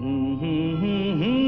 Mm-hmm.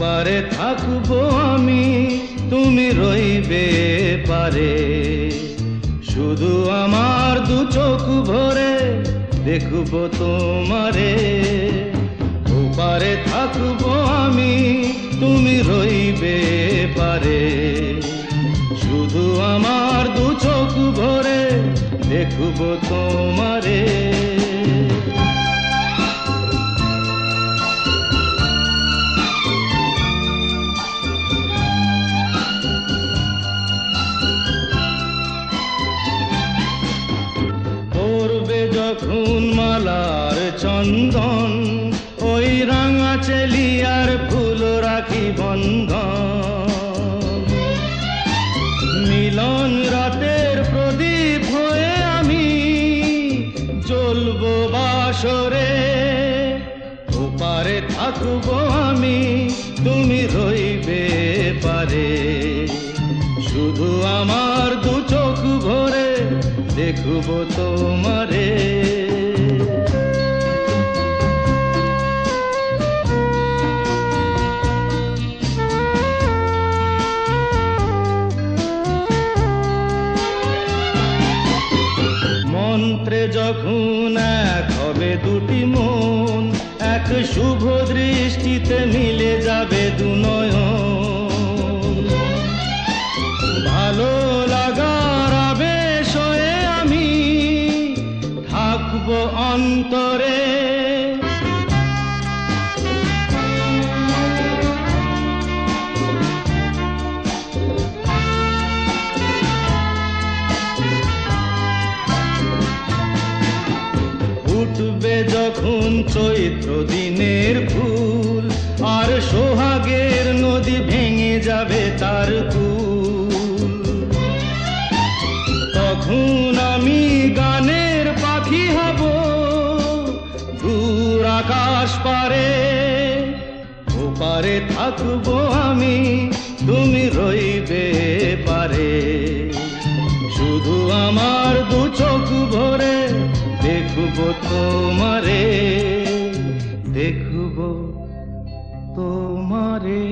ওপারে থাকব আমি, তুমি রইবে পারে। শুধু আমার দু চোখ ভরে দেখব তোমারে। ওপারে থাকব আমি, তুমি রইবে পারে। শুধু আমার দু চোখ ভরে দেখব তোমারে। যখন মালার চন্দন, ওই রাঙা চেলিয়ার ফুল রাখি বন্ধন। মিলন রাতের প্রদীপ হয়ে আমি জ্বলবো বাসরে, ওপারে থাকব আমি, তুমি রইবে পারে। শুধু আমার দু চোখ ভরে দেখব তোমারে মন্ত্রে যখন এক হবে দুটি মন এক শুভ দৃষ্টিতে মিলে যাবে দুনয়ন। উঠবে যখন চৈত্র দিনের ফুল, আর সোহাগের নদী ভেঙে যাবে তার কুল তখন আমি গানের পাখি হব, দূর আকাশ পারে। ওপারে থাকব আমি, তুমি রইবে পারে। শুধু আমার দু চোখ ভরে দেখব তোমারে দেখব তোমারে।